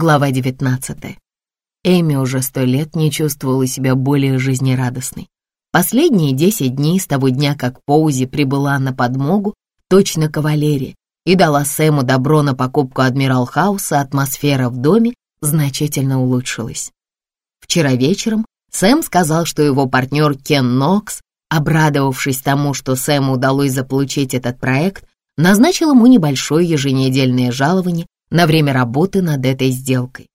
Глава 19. Эми уже сто лет не чувствовала себя более жизнерадостной. Последние десять дней с того дня, как Поузи прибыла на подмогу, точно кавалерия, и дала Сэму добро на покупку Адмирал Хауса, атмосфера в доме значительно улучшилась. Вчера вечером Сэм сказал, что его партнер Кен Нокс, обрадовавшись тому, что Сэму удалось заполучить этот проект, назначил ему небольшое еженедельное жалование на время работы над этой сделкой.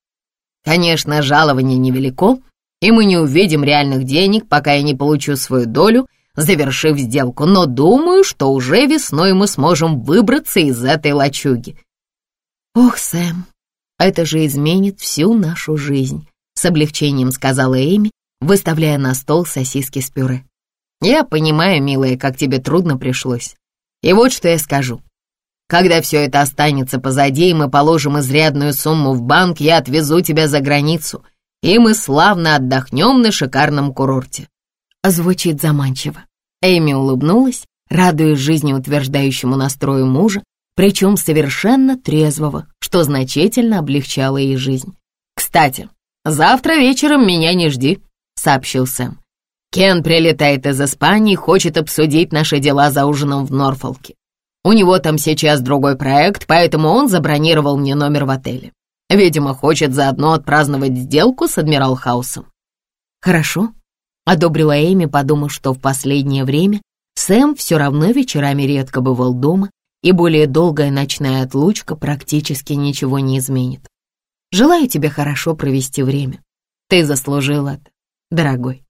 Конечно, жалование невелико, и мы не увидим реальных денег, пока я не получу свою долю, завершив сделку, но думаю, что уже весной мы сможем выбраться из этой лачуги. Ох, Сэм, это же изменит всю нашу жизнь, с облегчением сказала Эми, выставляя на стол сосиски с пюре. Я понимаю, милая, как тебе трудно пришлось. И вот что я скажу. Когда все это останется позади, и мы положим изрядную сумму в банк, я отвезу тебя за границу, и мы славно отдохнем на шикарном курорте». Звучит заманчиво. Эми улыбнулась, радуясь жизнеутверждающему настрою мужа, причем совершенно трезвого, что значительно облегчало ей жизнь. «Кстати, завтра вечером меня не жди», — сообщил Сэм. «Кен прилетает из Испании и хочет обсудить наши дела за ужином в Норфолке. У него там сейчас другой проект, поэтому он забронировал мне номер в отеле. Видимо, хочет заодно отпраздновать сделку с Адмирал Хаусом. Хорошо, одобрила Эми, подумав, что в последнее время Сэм все равно вечерами редко бывал дома, и более долгая ночная отлучка практически ничего не изменит. Желаю тебе хорошо провести время. Ты заслужил это, дорогой.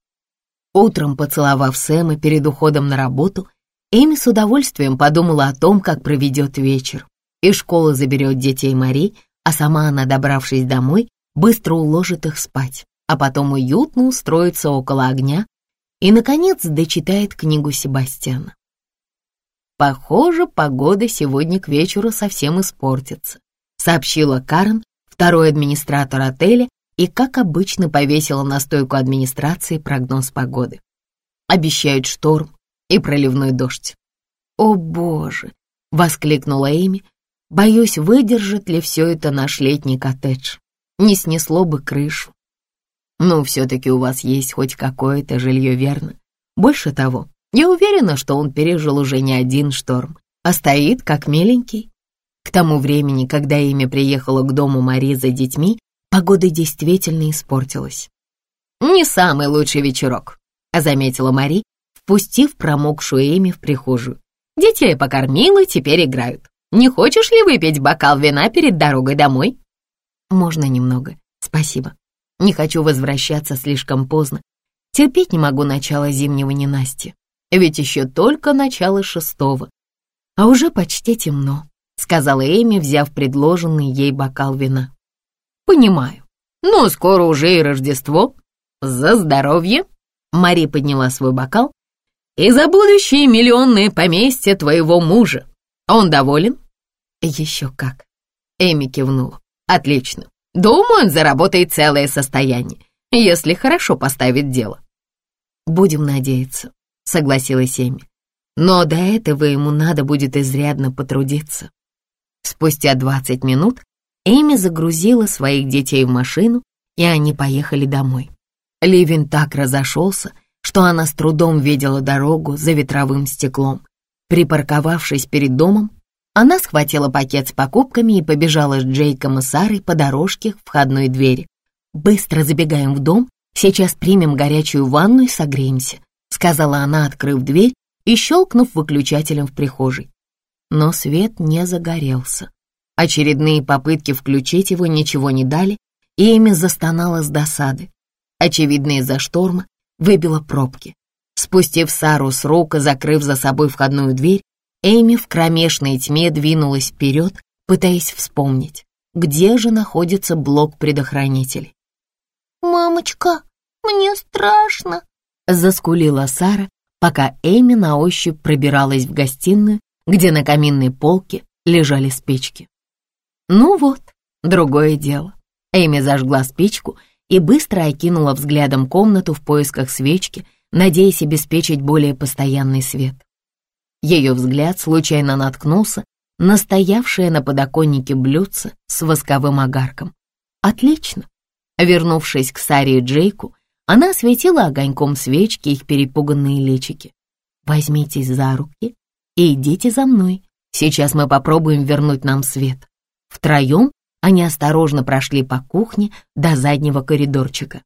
Утром, поцеловав Сэма перед уходом на работу, Эми с удовольствием подумала о том, как проведет вечер. Из школы заберет детей Мари, а сама она, добравшись домой, быстро уложит их спать, а потом уютно устроится около огня и, наконец, дочитает книгу Себастьяна. «Похоже, погода сегодня к вечеру совсем испортится», сообщила Карен, второй администратор отеля, и, как обычно, повесила на стойку администрации прогноз погоды. Обещают шторм, и проливной дождь. «О, Боже!» — воскликнула Эми. «Боюсь, выдержит ли все это наш летний коттедж. Не снесло бы крышу. Ну, все-таки у вас есть хоть какое-то жилье, верно? Больше того, я уверена, что он пережил уже не один шторм, а стоит как миленький. К тому времени, когда Эми приехала к дому Мари за детьми, погода действительно испортилась. «Не самый лучший вечерок», — заметила Мари, впустив промокшую Эми в прихожую. «Детей покормила, теперь играют. Не хочешь ли выпить бокал вина перед дорогой домой?» «Можно немного, спасибо. Не хочу возвращаться слишком поздно. Терпеть не могу начало зимнего ненастья, ведь еще только начало шестого. А уже почти темно», — сказала Эми, взяв предложенный ей бокал вина. «Понимаю. Но скоро уже и Рождество. За здоровье!» Мари подняла свой бокал и за будущее миллионное поместье твоего мужа. Он доволен?» «Еще как». Эми кивнула. «Отлично. Думаю, он заработает целое состояние, если хорошо поставит дело». «Будем надеяться», — согласилась Эми. «Но до этого ему надо будет изрядно потрудиться». Спустя двадцать минут Эми загрузила своих детей в машину, и они поехали домой. Ливень так разошелся, что она с трудом видела дорогу за ветровым стеклом. Припарковавшись перед домом, она схватила пакет с покупками и побежала с Джейком и Сарой по дорожке к входной двери. «Быстро забегаем в дом, сейчас примем горячую ванну и согреемся», сказала она, открыв дверь и щелкнув выключателем в прихожей. Но свет не загорелся. Очередные попытки включить его ничего не дали, и Эми застонала с досады. Очевидно, из-за шторма выбила пробки. Спустив Сару с рук и закрыв за собой входную дверь, Эми в кромешной тьме двинулась вперед, пытаясь вспомнить, где же находится блок предохранителей. «Мамочка, мне страшно!» — заскулила Сара, пока Эми на ощупь пробиралась в гостиную, где на каминной полке лежали спички. Ну вот, другое дело. Эми зажгла спичку и быстро окинула взглядом комнату в поисках свечки, надеясь обеспечить более постоянный свет. Ее взгляд случайно наткнулся на стоявшее на подоконнике блюдце с восковым огарком. Отлично. Вернувшись к Саре и Джейку, она осветила огоньком свечки их перепуганные личики. «Возьмитесь за руки и идите за мной. Сейчас мы попробуем вернуть нам свет». Втроем они осторожно прошли по кухне до заднего коридорчика.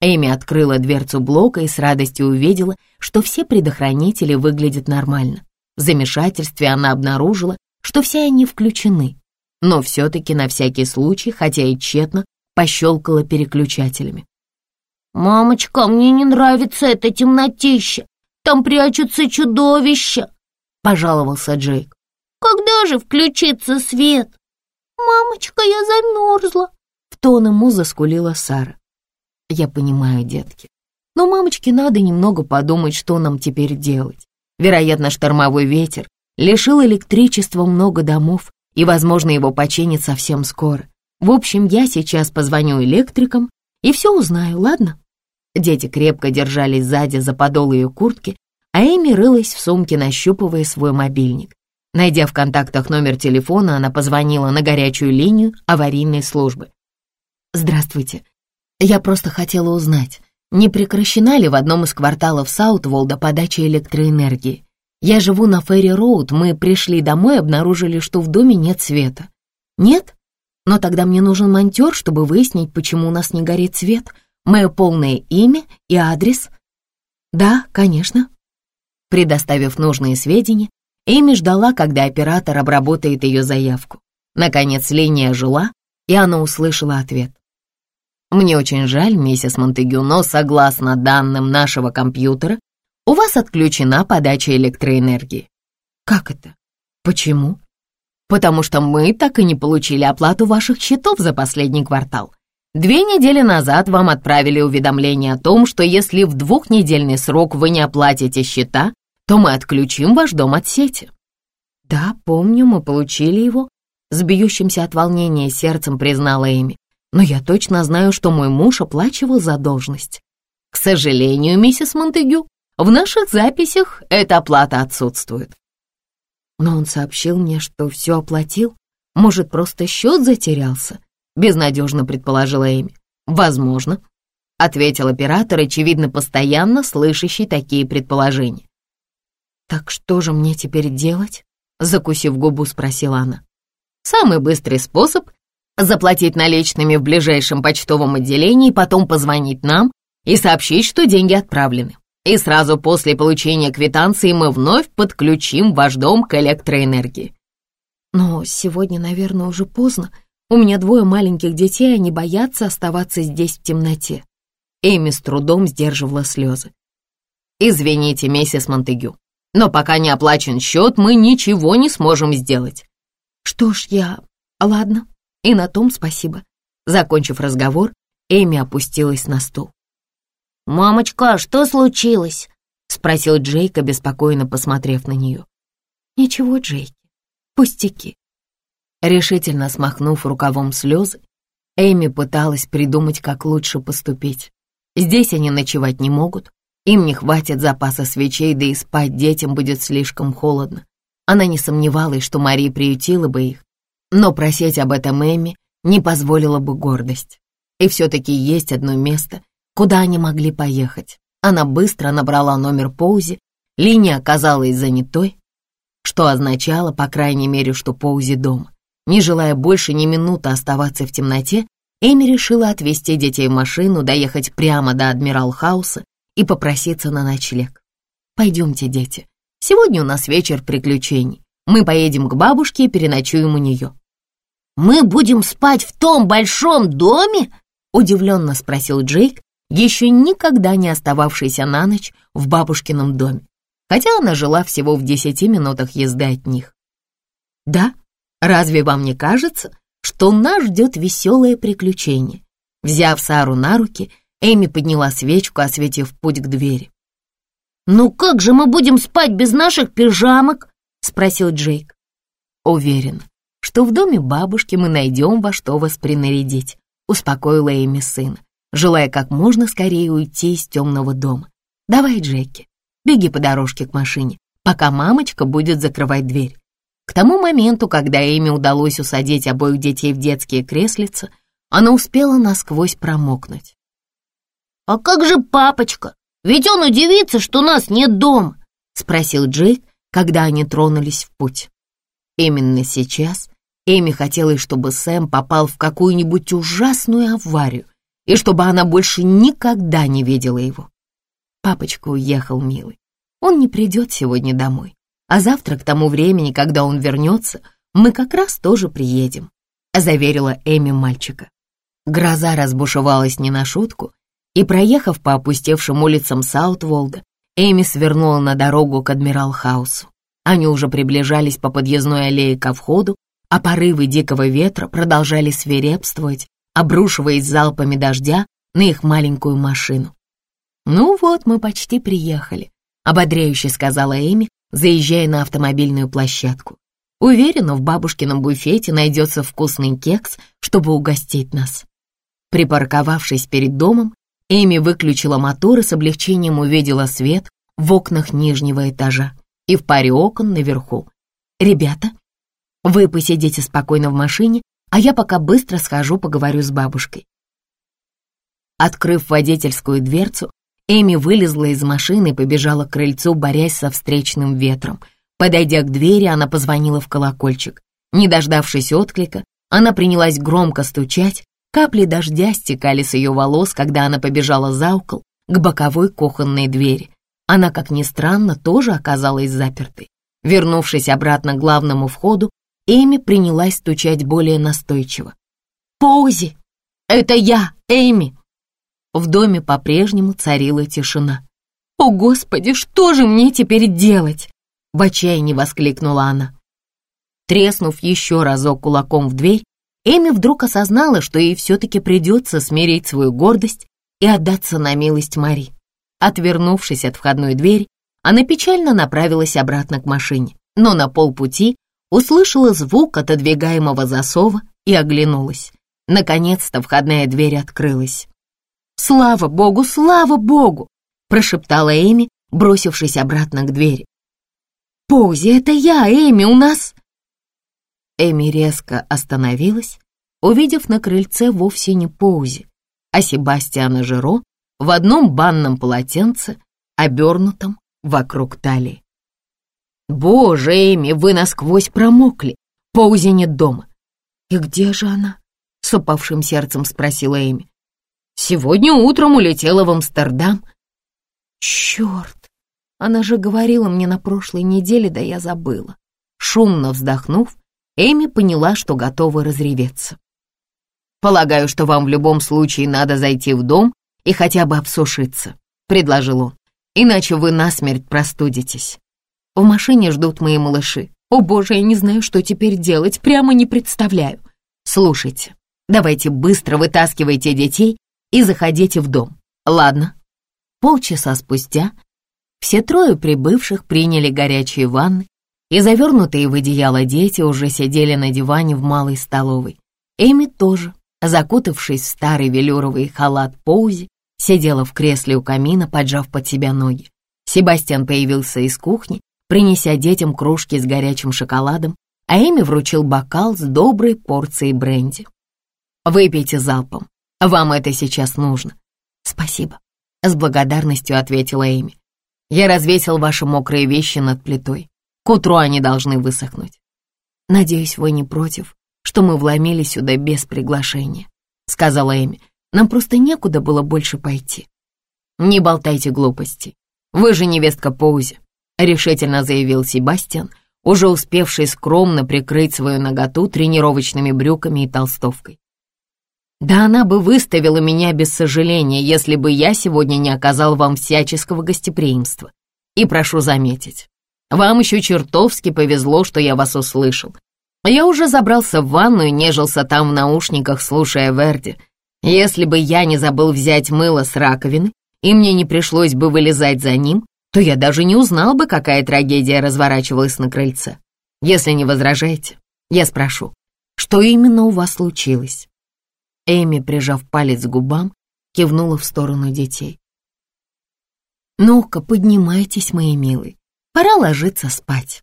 Эми открыла дверцу блока и с радостью увидела, что все предохранители выглядят нормально. В замешательстве она обнаружила, что все они включены, но все-таки на всякий случай, хотя и тщетно, пощелкала переключателями. «Мамочка, мне не нравится это темнотища. Там прячутся чудовища», — пожаловался Джейк. «Когда же включится свет?» «Мамочка, я замерзла», — в тон ему заскулила Сара. «Я понимаю, детки, но мамочке надо немного подумать, что нам теперь делать. Вероятно, штормовой ветер лишил электричества много домов, и, возможно, его починят совсем скоро. В общем, я сейчас позвоню электрикам и все узнаю, ладно?» Дети крепко держались сзади за подол ее куртки, а Эми рылась в сумке, нащупывая свой мобильник. Найдя в контактах номер телефона, она позвонила на горячую линию аварийной службы. «Здравствуйте. Я просто хотела узнать, не прекращена ли в одном из кварталов Саутволда подача электроэнергии? Я живу на Ферри-Роуд, мы пришли домой и обнаружили, что в доме нет света. Нет? Но тогда мне нужен монтер, чтобы выяснить, почему у нас не горит свет. Мое полное имя и адрес?» «Да, конечно». Предоставив нужные сведения, Эми ждала, когда оператор обработает ее заявку. Наконец линия жила, и она услышала ответ. «Мне очень жаль, миссис Монтегю, но согласно данным нашего компьютера, у вас отключена подача электроэнергии». «Как это? Почему?» «Потому что мы так и не получили оплату ваших счетов за последний квартал. Две недели назад вам отправили уведомление о том, что если в двухнедельный срок вы не оплатите счета, то мы отключим ваш дом от сети». «Да, помню, мы получили его», — с бьющимся от волнения сердцем признала Эми. «Но я точно знаю, что мой муж оплачивал задолженность». «К сожалению, миссис Монтегю, в наших записях эта оплата отсутствует». «Но он сообщил мне, что все оплатил. Может, просто счет затерялся?» — безнадежно предположила Эми. «Возможно», — ответил оператор, очевидно, постоянно слышащий такие предположения. «Так что же мне теперь делать?» Закусив губу, спросила она. «Самый быстрый способ — заплатить наличными в ближайшем почтовом отделении, потом позвонить нам и сообщить, что деньги отправлены. И сразу после получения квитанции мы вновь подключим ваш дом к электроэнергии». «Но сегодня, наверное, уже поздно. У меня двое маленьких детей, они боятся оставаться здесь в темноте». Эми с трудом сдерживала слезы. «Извините, миссис Монтегю, но пока не оплачен счет, мы ничего не сможем сделать». «Что ж, я... Ладно, и на том спасибо». Закончив разговор, Эми опустилась на стул. «Мамочка, что случилось?» — спросил Джейк, обеспокоенно посмотрев на нее. «Ничего, Джейки, пустяки». Решительно смахнув рукавом слезы, Эми пыталась придумать, как лучше поступить. Здесь они ночевать не могут, им не хватит запаса свечей, да и спать детям будет слишком холодно. Она не сомневалась, что Мария приютила бы их, но просить об этом Эми не позволила бы гордость. И все-таки есть одно место, куда они могли поехать. Она быстро набрала номер Поузи, линия оказалась занятой, что означало, по крайней мере, что Поузи дома. Не желая больше ни минуты оставаться в темноте, Эми решила отвезти детей в машину, доехать прямо до Адмирал Хауса и попроситься на ночлег. Пойдемте, дети, сегодня у нас вечер приключений. Мы поедем к бабушке и переночуем у нее. «Мы будем спать в том большом доме?» — удивленно спросил Джейк, еще никогда не остававшийся на ночь в бабушкином доме, хотя она жила всего в десяти минутах езды от них. «Да, разве вам не кажется, что нас ждет веселое приключение?» Взяв Сару на руки, Эми подняла свечку, осветив путь к двери. «Ну как же мы будем спать без наших пижамок?» — спросил Джейк. «Уверен, что в доме бабушки мы найдем во что вас принарядить», — успокоила Эми сына, желая как можно скорее уйти из темного дома. «Давай, Джеки, беги по дорожке к машине, пока мамочка будет закрывать дверь». К тому моменту, когда Эми удалось усадить обоих детей в детские креслица, она успела насквозь промокнуть. «А как же папочка? Ведь он удивится, что нас нет дома», — спросил Джейк, когда они тронулись в путь. Именно сейчас Эми хотела, чтобы Сэм попал в какую-нибудь ужасную аварию и чтобы она больше никогда не видела его. Папочка уехал, милый. Он не придет сегодня домой, а завтра к тому времени, когда он вернется, мы как раз тоже приедем», — заверила Эми мальчика. Гроза разбушевалась не на шутку, и, проехав по опустевшим улицам Саутволда, Эми свернула на дорогу к Адмирал-хаусу. Они уже приближались по подъездной аллее ко входу, а порывы дикого ветра продолжали свирепствовать, обрушиваясь залпами дождя на их маленькую машину. «Ну вот, мы почти приехали», — ободряюще сказала Эми, заезжая на автомобильную площадку. «Уверена, в бабушкином буфете найдется вкусный кекс, чтобы угостить нас». Припарковавшись перед домом, Эми выключила мотор и с облегчением увидела свет в окнах нижнего этажа и в паре окон наверху. «Ребята, вы посидите спокойно в машине, а я пока быстро схожу поговорю с бабушкой». Открыв водительскую дверцу, Эми вылезла из машины и побежала к крыльцу, борясь со встречным ветром. Подойдя к двери, она позвонила в колокольчик. Не дождавшись отклика, она принялась громко стучать. Капли дождя стекали с ее волос, когда она побежала за угол к боковой кухонной двери. Она, как ни странно, тоже оказалась запертой. Вернувшись обратно к главному входу, Эми принялась стучать более настойчиво. «Поузи! Это я, Эми!» В доме по-прежнему царила тишина. «О, Господи, что же мне теперь делать?» В отчаянии воскликнула она. Треснув еще разок кулаком в дверь, Эми вдруг осознала, что ей все-таки придется смирить свою гордость и отдаться на милость Мари. Отвернувшись от входной двери, она печально направилась обратно к машине, но на полпути услышала звук отодвигаемого засова и оглянулась. Наконец-то входная дверь открылась. «Слава богу, слава богу!» прошептала Эми, бросившись обратно к двери. «Поузи, это я, Эми, у нас...» Эми резко остановилась, увидев на крыльце вовсе не Поузи, а Себастьяна Жиро в одном банном полотенце, обернутом вокруг талии. «Боже, Эми, вы насквозь промокли! Поузи нет дома!» «И где же она?» — с упавшим сердцем спросила Эми. Сегодня утром улетела в Амстердам. Черт, она же говорила мне на прошлой неделе, да я забыла. Шумно вздохнув, Эми поняла, что готова разреветься. «Полагаю, что вам в любом случае надо зайти в дом и хотя бы обсушиться», — предложил он. «Иначе вы насмерть простудитесь. В машине ждут мои малыши. О боже, я не знаю, что теперь делать, прямо не представляю. Слушайте, давайте быстро вытаскивайте детей и заходите в дом. Ладно. Полчаса спустя все трое прибывших приняли горячие ванны, и завернутые в одеяло дети уже сидели на диване в малой столовой. Эми тоже, закутавшись в старый велюровый халат Поузи, сидела в кресле у камина, поджав под себя ноги. Себастьян появился из кухни, принеся детям кружки с горячим шоколадом, а Эми вручил бокал с доброй порцией бренди. «Выпейте залпом, вам это сейчас нужно». «Спасибо», — с благодарностью ответила Эми. «Я развесил ваши мокрые вещи над плитой. К утру они должны высохнуть. Надеюсь, вы не против, что мы вломились сюда без приглашения», — сказала Эми. «Нам просто некуда было больше пойти». «Не болтайте глупостей. Вы же невестка Поузи», — решительно заявил Себастьян, уже успевший скромно прикрыть свою наготу тренировочными брюками и толстовкой. Да она бы выставила меня без сожаления, если бы я сегодня не оказал вам всяческого гостеприимства. И прошу заметить, вам еще чертовски повезло, что я вас услышал. Я уже забрался в ванну и нежился там в наушниках, слушая Верди. Если бы я не забыл взять мыло с раковины, и мне не пришлось бы вылезать за ним, то я даже не узнал бы, какая трагедия разворачивалась на крыльце. Если не возражаете, я спрошу, что именно у вас случилось? Эми, прижав палец к губам, кивнула в сторону детей. «Ну-ка, поднимайтесь, мои милые, пора ложиться спать».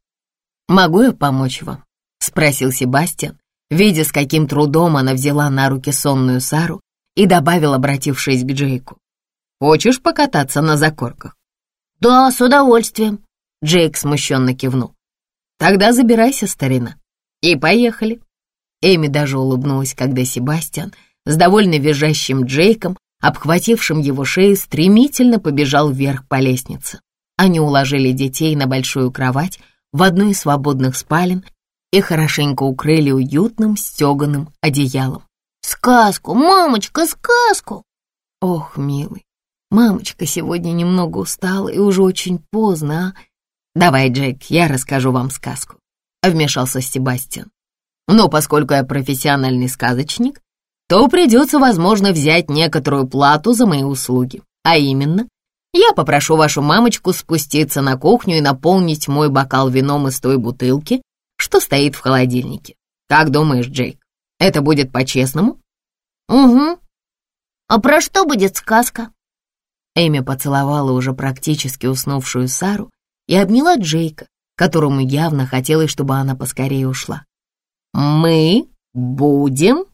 «Могу я помочь вам?» — спросил Себастьян, видя, с каким трудом она взяла на руки сонную Сару и добавил, обратившись к Джейку. «Хочешь покататься на закорках?» «Да, с удовольствием», — Джейк смущенно кивнул. «Тогда забирайся, старина, и поехали». Эми даже улыбнулась, когда Себастьян с довольно визжащим Джейком, обхватившим его шею, стремительно побежал вверх по лестнице. Они уложили детей на большую кровать в одну из свободных спален и хорошенько укрыли уютным стеганым одеялом. «Сказку, мамочка, сказку!» «Ох, милый, мамочка сегодня немного устала и уже очень поздно, а? Давай, Джек, я расскажу вам сказку», — вмешался Себастьян. «Но поскольку я профессиональный сказочник, то придется, возможно, взять некоторую плату за мои услуги, а именно, я попрошу вашу мамочку спуститься на кухню и наполнить мой бокал вином из той бутылки, что стоит в холодильнике. Как думаешь, Джейк, это будет по-честному?» «Угу. А про что будет сказка?» Эми поцеловала уже практически уснувшую Сару и обняла Джейка, которому явно хотелось, чтобы она поскорее ушла. «Мы будем...»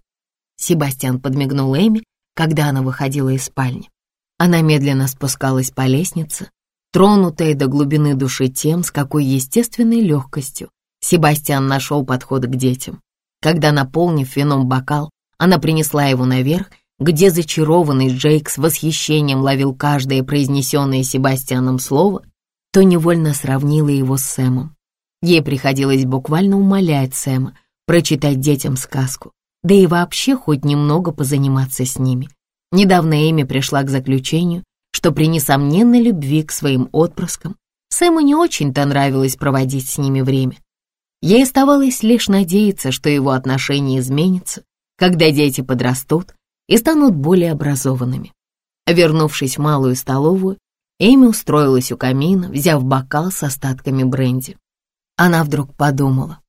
Себастьян подмигнул Эми, когда она выходила из спальни. Она медленно спускалась по лестнице, тронутая до глубины души тем, с какой естественной легкостью Себастьян нашел подход к детям. Когда, наполнив вином бокал, она принесла его наверх, где зачарованный Джейк с восхищением ловил каждое произнесенное Себастьяном слово, то невольно сравнила его с Сэмом. Ей приходилось буквально умолять Сэма прочитать детям сказку, да и вообще хоть немного позаниматься с ними. Недавно Эми пришла к заключению, что при несомненной любви к своим отпрыскам Сэму не очень-то нравилось проводить с ними время. Ей оставалось лишь надеяться, что его отношения изменятся, когда дети подрастут и станут более образованными. Вернувшись в малую столовую, Эми устроилась у камина, взяв бокал с остатками бренди. Она вдруг подумала,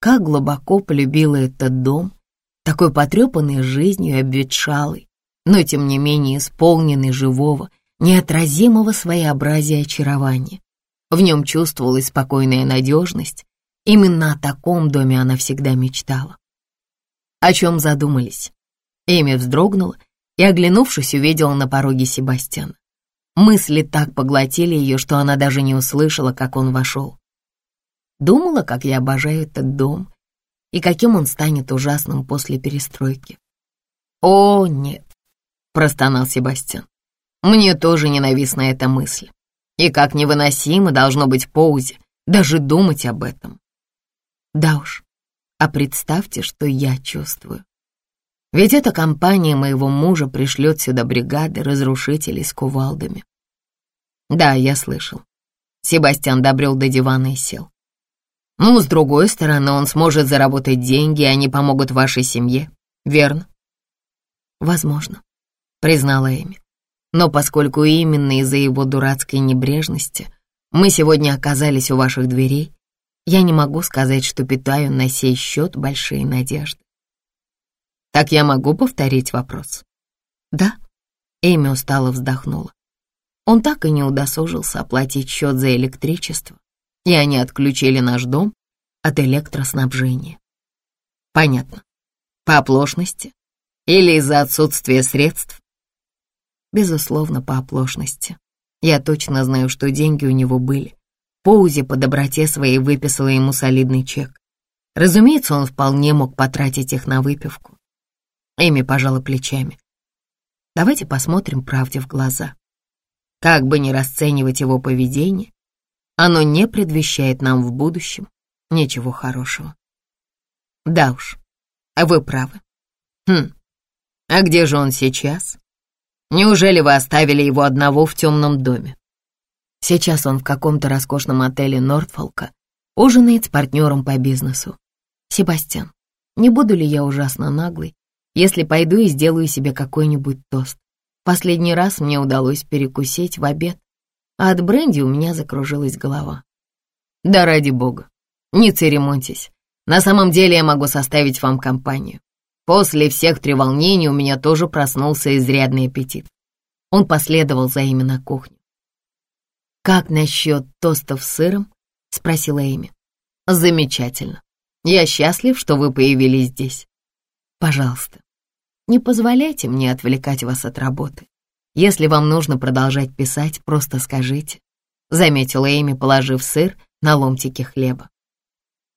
как глубоко полюбила этот дом такой потрепанный жизнью и обветшалый, но тем не менее исполненный живого, неотразимого своеобразия очарования. В нем чувствовалась спокойная надежность. Именно о таком доме она всегда мечтала. О чем задумались? Эми вздрогнула и, оглянувшись, увидела на пороге Себастьяна. Мысли так поглотили ее, что она даже не услышала, как он вошел. Думала, как я обожаю этот дом, и каким он станет ужасным после перестройки. «О, нет», — простонал Себастьян, — «мне тоже ненавистна эта мысль. И как невыносимо должно быть Поузе даже думать об этом». Да уж, а представьте, что я чувствую. Ведь эта компания моего мужа пришлет сюда бригады разрушителей с кувалдами. Да, я слышал. Себастьян добрел до дивана и сел. Ну, с другой стороны, он сможет заработать деньги, и они помогут вашей семье, верно? Возможно, признала Эми. Но поскольку именно из-за его дурацкой небрежности мы сегодня оказались у ваших дверей, я не могу сказать, что питаю на сей счет большие надежды. Так я могу повторить вопрос? Да, Эми устало вздохнула. Он так и не удосужился оплатить счет за электричество, и они отключили наш дом от электроснабжения. Понятно. По оплошности или из-за отсутствия средств? Безусловно, по оплошности. Я точно знаю, что деньги у него были. Поузи по доброте своей выписала ему солидный чек. Разумеется, он вполне мог потратить их на выпивку. Эми пожала плечами. Давайте посмотрим правде в глаза. Как бы ни расценивать его поведение, оно не предвещает нам в будущем ничего хорошего. Да уж, вы правы. Хм, а где же он сейчас? Неужели вы оставили его одного в темном доме? Сейчас он в каком-то роскошном отеле Нортфолка ужинает с партнером по бизнесу. Себастьян, не буду ли я ужасно наглый, если пойду и сделаю себе какой-нибудь тост? Последний раз мне удалось перекусить в обед, а от бренди у меня закружилась голова. Да ради бога, не церемоньтесь. На самом деле я могу составить вам компанию. После всех треволнений у меня тоже проснулся изрядный аппетит. Он последовал за Эми на кухню. «Как насчет тостов с сыром?» — спросила Эми. «Замечательно. Я счастлив, что вы появились здесь. Пожалуйста, не позволяйте мне отвлекать вас от работы. Если вам нужно продолжать писать, просто скажите», — заметила Эми, положив сыр на ломтики хлеба.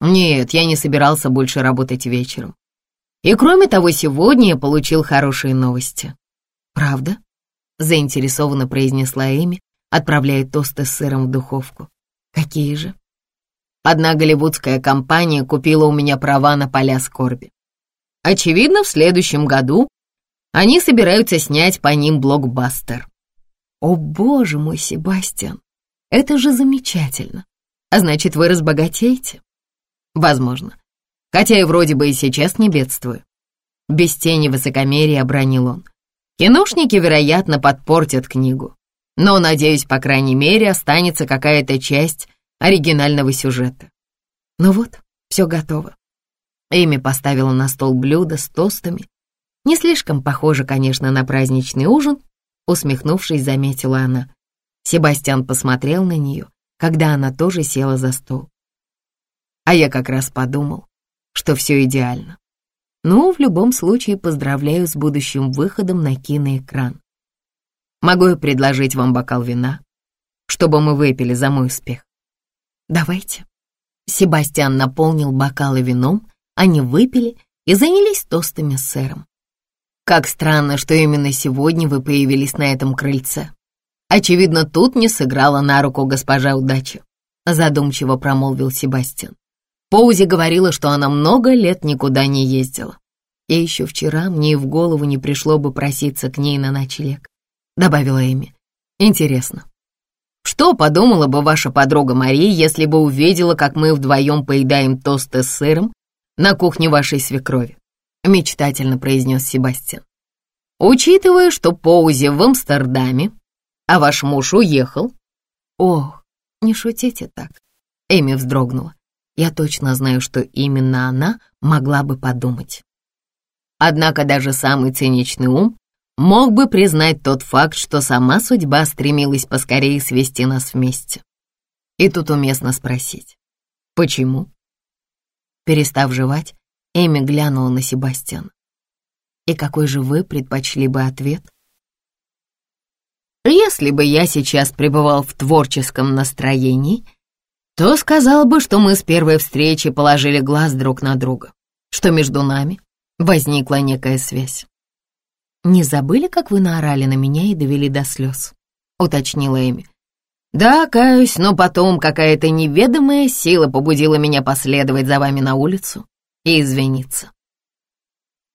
«Нет, я не собирался больше работать вечером. И кроме того, сегодня я получил хорошие новости». «Правда?» — заинтересованно произнесла Эми, отправляя тосты с сыром в духовку. «Какие же?» Одна голливудская компания купила у меня права на поля скорби. Очевидно, в следующем году они собираются снять по ним блокбастер. О, боже мой, Себастьян, это же замечательно. А значит, вы разбогатеете? Возможно. Хотя и вроде бы и сейчас не бедствую. Без тени высокомерия обронил он. Киношники, вероятно, подпортят книгу. Но, надеюсь, по крайней мере, останется какая-то часть оригинального сюжета. Ну вот, все готово. Эми поставила на стол блюдо с тостами не слишком похоже, конечно, на праздничный ужин, усмехнувшись, заметила она. Себастьян посмотрел на нее, когда она тоже села за стол. А я как раз подумал, что все идеально. Ну, в любом случае, поздравляю с будущим выходом на киноэкран. Могу я предложить вам бокал вина, чтобы мы выпили за мой успех? Давайте. Себастьян наполнил бокалы вином, они выпили и занялись тостами с сэром. Как странно, что именно сегодня вы появились на этом крыльце. Очевидно, тут не сыграла на руку госпожа удачи, задумчиво промолвил Себастьян. Поузи говорила, что она много лет никуда не ездила. И еще вчера мне и в голову не пришло бы проситься к ней на ночлег, добавила Эми. Интересно, что подумала бы ваша подруга Мария, если бы увидела, как мы вдвоем поедаем тосты с сыром на кухне вашей свекрови? мечтательно произнес Себастьян. Учитывая, что Поузи в Амстердаме, а ваш муж уехал. Ох, не шутите так. Эми вздрогнула. Я точно знаю, что именно она могла бы подумать. Однако даже самый циничный ум мог бы признать тот факт, что сама судьба стремилась поскорее свести нас вместе. И тут уместно спросить, почему? Перестав жевать, Эми глянула на Себастьяна. «И какой же вы предпочли бы ответ?» «Если бы я сейчас пребывал в творческом настроении, то сказал бы, что мы с первой встречи положили глаз друг на друга, что между нами возникла некая связь. «Не забыли, как вы наорали на меня и довели до слез?» — уточнила Эми. «Да, каюсь, но потом какая-то неведомая сила побудила меня последовать за вами на улицу и извиниться.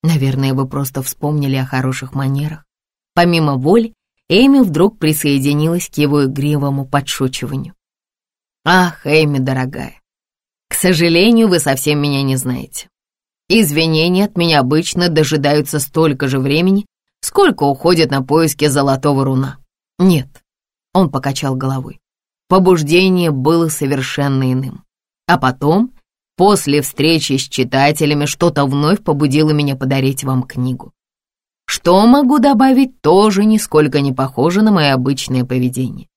Наверное, вы просто вспомнили о хороших манерах. Помимо воли, Эми вдруг присоединилась к его игривому подшучиванию. «Ах, Эми, дорогая, к сожалению, вы совсем меня не знаете. Извинения от меня обычно дожидаются столько же времени, сколько уходит на поиски золотого руна. Нет, он покачал головой. Побуждение было совершенно иным. А потом После встречи с читателями что-то вновь побудило меня подарить вам книгу. Что могу добавить, тоже нисколько не похоже на мое обычное поведение.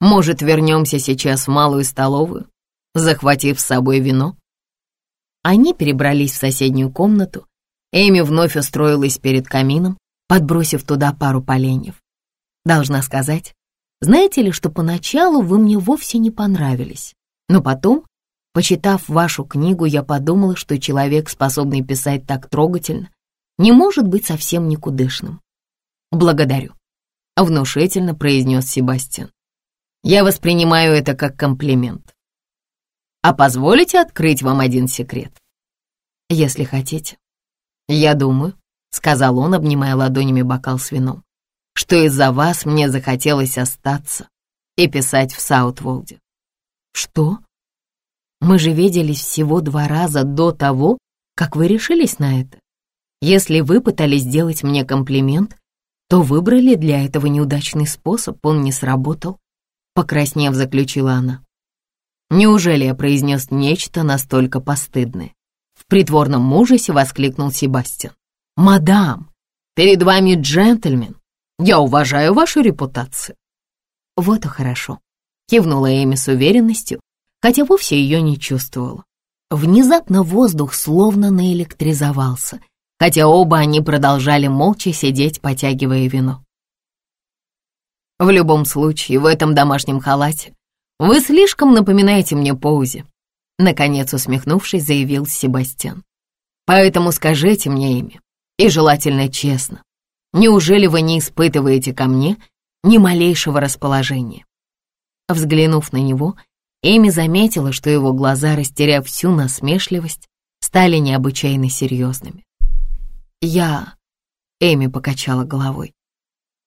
Может, вернемся сейчас в малую столовую, захватив с собой вино? Они перебрались в соседнюю комнату. Эми вновь устроилась перед камином, подбросив туда пару поленьев. Должна сказать, знаете ли, что поначалу вы мне вовсе не понравились, но потом Почитав вашу книгу, я подумала, что человек, способный писать так трогательно, не может быть совсем никудышным. «Благодарю», — внушительно произнес Себастьян. «Я воспринимаю это как комплимент. А позволите открыть вам один секрет?» «Если хотите». «Я думаю», — сказал он, обнимая ладонями бокал с вином, «что из-за вас мне захотелось остаться и писать в Саутволде». «Что?» Мы же виделись всего два раза до того, как вы решились на это. Если вы пытались сделать мне комплимент, то выбрали для этого неудачный способ, он не сработал. Покраснев, заключила она. Неужели я произнес нечто настолько постыдное? В притворном ужасе воскликнул Себастьян. «Мадам, перед вами джентльмен. Я уважаю вашу репутацию». «Вот и хорошо», — кивнула Эми с уверенностью, хотя вовсе ее не чувствовала. Внезапно воздух словно наэлектризовался, хотя оба они продолжали молча сидеть, потягивая вино. В любом случае, в этом домашнем халате вы слишком напоминаете мне Поузи, наконец усмехнувшись, заявил Себастьян. Поэтому скажите мне имя, и желательно честно. Неужели вы не испытываете ко мне ни малейшего расположения?» Взглянув на него, Эми заметила, что его глаза, растеряв всю насмешливость, стали необычайно серьезными. «Я...» — Эми покачала головой.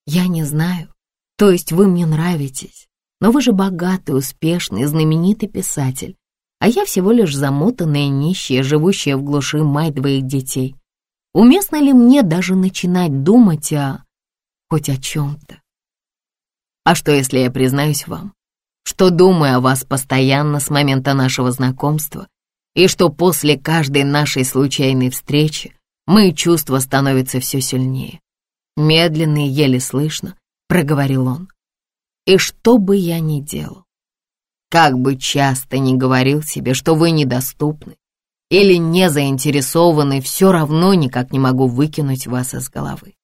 «Я не знаю. То есть вы мне нравитесь, но вы же богатый, успешный, знаменитый писатель, а я всего лишь замотанная нищая, живущая в глуши мать двоих детей. Уместно ли мне даже начинать думать о... хоть о чем-то? А что, если я признаюсь вам, что думаю о вас постоянно с момента нашего знакомства, и что после каждой нашей случайной встречи мои чувства становятся все сильнее? Медленно и еле слышно проговорил он. И что бы я ни делал, как бы часто ни говорил себе, что вы недоступны или не заинтересованы, все равно никак не могу выкинуть вас из головы.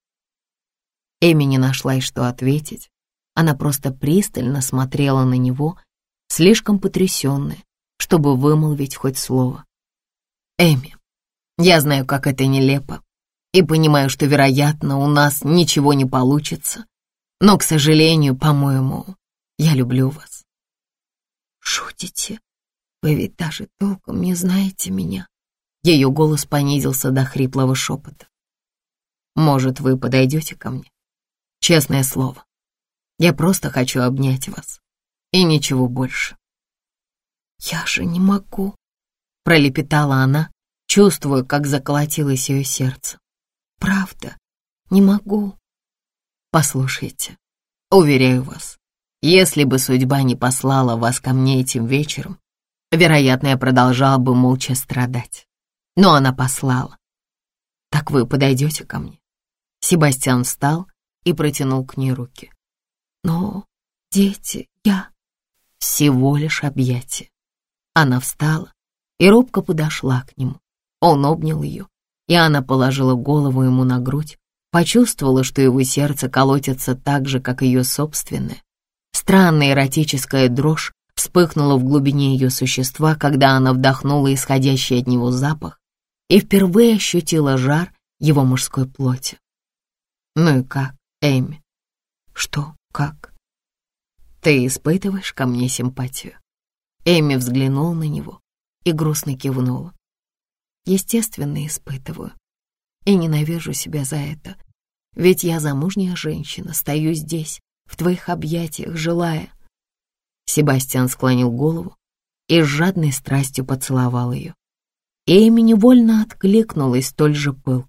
Эми не нашла и что ответить, она просто пристально смотрела на него, слишком потрясенная, чтобы вымолвить хоть слово. «Эми, я знаю, как это нелепо, и понимаю, что, вероятно, у нас ничего не получится, но, к сожалению, по-моему, я люблю вас». «Шутите? Вы ведь даже толком не знаете меня». Ее голос понизился до хриплого шепота. «Может, вы подойдете ко мне? Честное слово, я просто хочу обнять вас. И ничего больше. «Я же не могу», — пролепетала она, чувствуя, как заколотилось ее сердце. «Правда, не могу». «Послушайте, уверяю вас, если бы судьба не послала вас ко мне этим вечером, вероятно, я продолжал бы молча страдать. Но она послала. Так вы подойдете ко мне?» Себастьян встал и протянул к ней руки. Но, дети, я... Всего лишь объятие. Она встала и робко подошла к нему. Он обнял ее, и она положила голову ему на грудь, почувствовала, что его сердце колотится так же, как ее собственное. Странная эротическая дрожь вспыхнула в глубине ее существа, когда она вдохнула исходящий от него запах и впервые ощутила жар его мужской плоти. «Ну и как, Эми?» «Что?» «Как? Ты испытываешь ко мне симпатию?» Эми взглянула на него и грустно кивнула. «Естественно, испытываю. И ненавижу себя за это. Ведь я замужняя женщина, стою здесь, в твоих объятиях, желая...» Себастьян склонил голову и с жадной страстью поцеловал ее. Эми невольно откликнулась столь же пылко.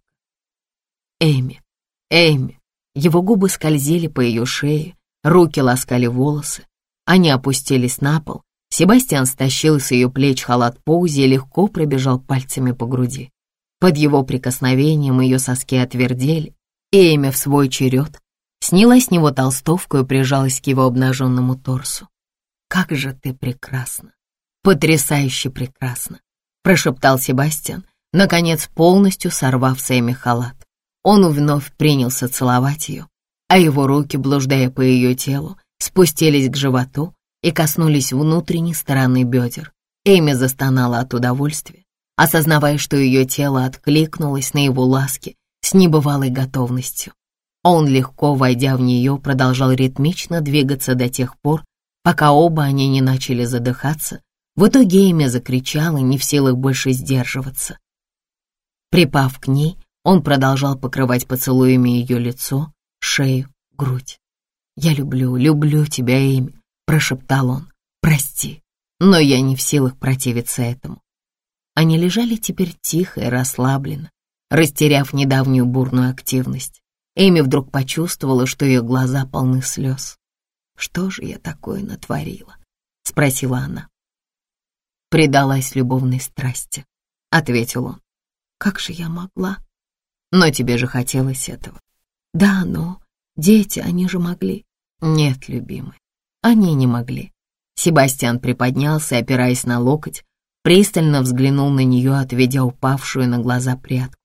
Эми, Эми, его губы скользили по ее шее, руки ласкали волосы. Они опустились на пол. Себастьян стащил с ее плеч халат Поузи и легко пробежал пальцами по груди. Под его прикосновением ее соски отвердели, и Эми в свой черед сняла с него толстовку и прижалась к его обнаженному торсу. «Как же ты прекрасна! Потрясающе прекрасна!» прошептал Себастьян, наконец полностью сорвав с Эми халат. Он вновь принялся целовать ее, а его руки, блуждая по ее телу, спустились к животу и коснулись внутренней стороны бедер. Эми застонала от удовольствия, осознавая, что ее тело откликнулось на его ласки с небывалой готовностью. Он, легко войдя в нее, продолжал ритмично двигаться до тех пор, пока оба они не начали задыхаться. В итоге Эми закричала, не в силах больше сдерживаться. Припав к ней, он продолжал покрывать поцелуями ее лицо, шею, грудь. «Я люблю, люблю тебя, Эми», — прошептал он. «Прости, но я не в силах противиться этому». Они лежали теперь тихо и расслабленно, растеряв недавнюю бурную активность. Эми вдруг почувствовала, что ее глаза полны слез. «Что же я такое натворила?» — спросила она. «Предалась любовной страсти», — ответил он. «Как же я могла?» «Но тебе же хотелось этого. Да, но дети, они же могли. Нет, любимый, они не могли. Себастьян приподнялся, опираясь на локоть, пристально взглянул на нее, отведя упавшую на глаза прядку.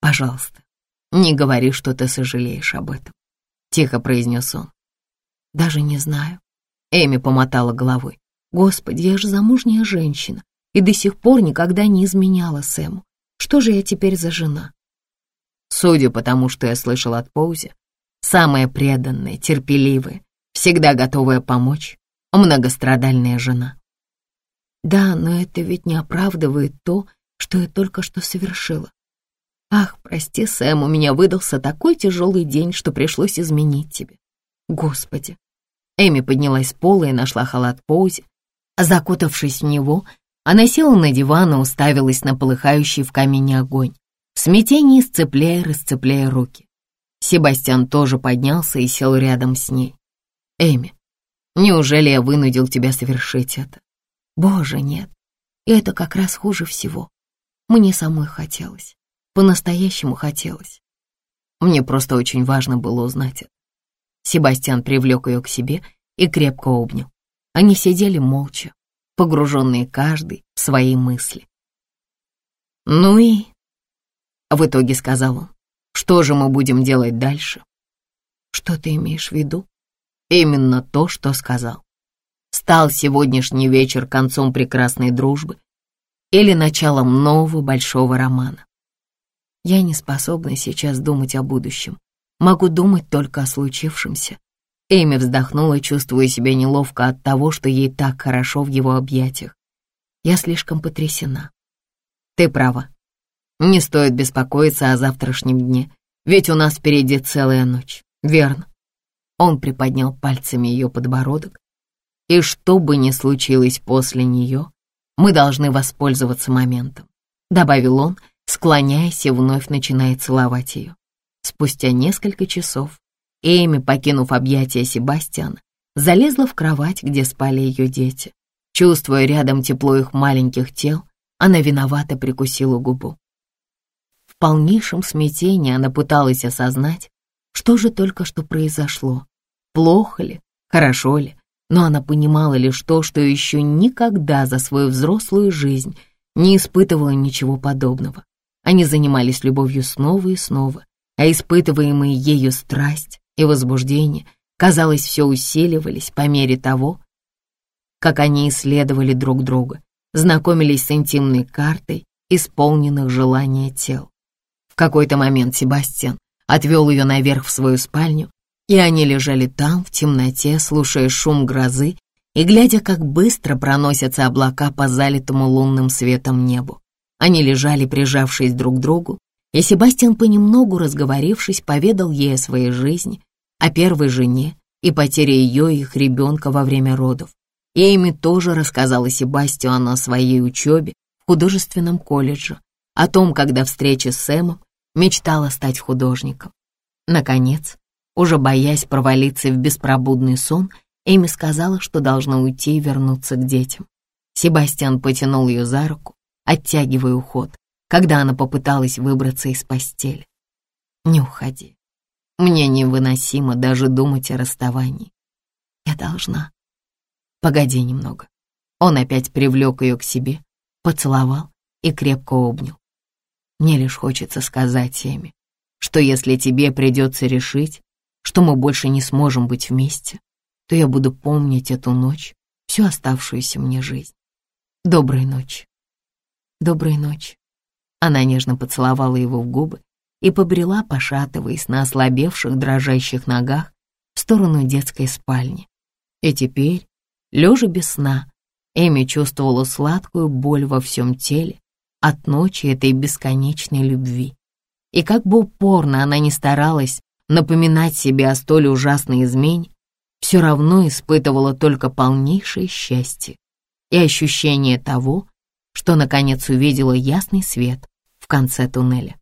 «Пожалуйста, не говори, что ты сожалеешь об этом», — тихо произнес он. «Даже не знаю». Эми помотала головой. «Господи, я же замужняя женщина и до сих пор никогда не изменяла Сэму. Что же я теперь за жена?» Судя по тому, что я слышал от Поузи, самая преданная, терпеливая, всегда готовая помочь, многострадальная жена. Да, но это ведь не оправдывает то, что я только что совершила. Ах, прости, Сэм, у меня выдался такой тяжелый день, что пришлось изменить тебе. Господи. Эми поднялась с пола и нашла халат Поузи. Закутавшись в него, она села на диван и уставилась на полыхающий в камине огонь, в смятении сцепляя и расцепляя руки. Себастьян тоже поднялся и сел рядом с ней. «Эми, неужели я вынудил тебя совершить это?» «Боже, нет, это как раз хуже всего. Мне самой хотелось, по-настоящему хотелось. Мне просто очень важно было узнать это». Себастьян привлек ее к себе и крепко обнял. Они сидели молча, погруженные каждый в свои мысли. «Ну и...» — в итоге сказал он. «Что же мы будем делать дальше?» «Что ты имеешь в виду?» «Именно то, что сказал. Стал сегодняшний вечер концом прекрасной дружбы или началом нового большого романа. Я не способна сейчас думать о будущем. Могу думать только о случившемся. Эми вздохнула, чувствуя себя неловко от того, что ей так хорошо в его объятиях. Я слишком потрясена. Ты права. Не стоит беспокоиться о завтрашнем дне, ведь у нас впереди целая ночь, верно? Он приподнял пальцами ее подбородок. И что бы ни случилось после нее, мы должны воспользоваться моментом, добавил он, склоняясь и вновь начиная целовать ее. Спустя несколько часов Эми, покинув объятия Себастьяна, залезла в кровать, где спали ее дети. Чувствуя рядом тепло их маленьких тел, она виновато прикусила губу. В полнейшем смятении она пыталась осознать, что же только что произошло. Плохо ли, хорошо ли, но она понимала лишь то, что еще никогда за свою взрослую жизнь не испытывала ничего подобного. Они занимались любовью снова и снова, а испытываемые ею страсть и возбуждение, казалось, все усиливались по мере того, как они исследовали друг друга, знакомились с интимной картой исполненных желания тел. В какой-то момент Себастьян отвел ее наверх в свою спальню, и они лежали там, в темноте, слушая шум грозы и глядя, как быстро проносятся облака по залитому лунным светом небу. Они лежали, прижавшись друг к другу, и Себастьян, понемногу разговорившись, поведал ей о своей жизни, о первой жене и потере ее и их ребенка во время родов. И Эми тоже рассказала Себастьяну о своей учебе в художественном колледже, о том, когда встреча с Сэмом мечтала стать художником. Наконец, уже боясь провалиться в беспробудный сон, Эми сказала, что должна уйти и вернуться к детям. Себастьян потянул ее за руку, оттягивая уход когда она попыталась выбраться из постели. «Не уходи. Мне невыносимо даже думать о расставании. Я должна. Погоди немного». Он опять привлек ее к себе, поцеловал и крепко обнял. Мне лишь хочется сказать Эми, что если тебе придется решить, что мы больше не сможем быть вместе, то я буду помнить эту ночь, всю оставшуюся мне жизнь. Доброй ночи. Доброй ночи. Она нежно поцеловала его в губы и побрела, пошатываясь на ослабевших дрожащих ногах в сторону детской спальни. И теперь, лежа без сна, Эми чувствовала сладкую боль во всем теле от ночи этой бесконечной любви. И как бы упорно она ни старалась напоминать себе о столь ужасной измене, все равно испытывала только полнейшее счастье и ощущение того, что наконец увидела ясный свет в конце туннеля.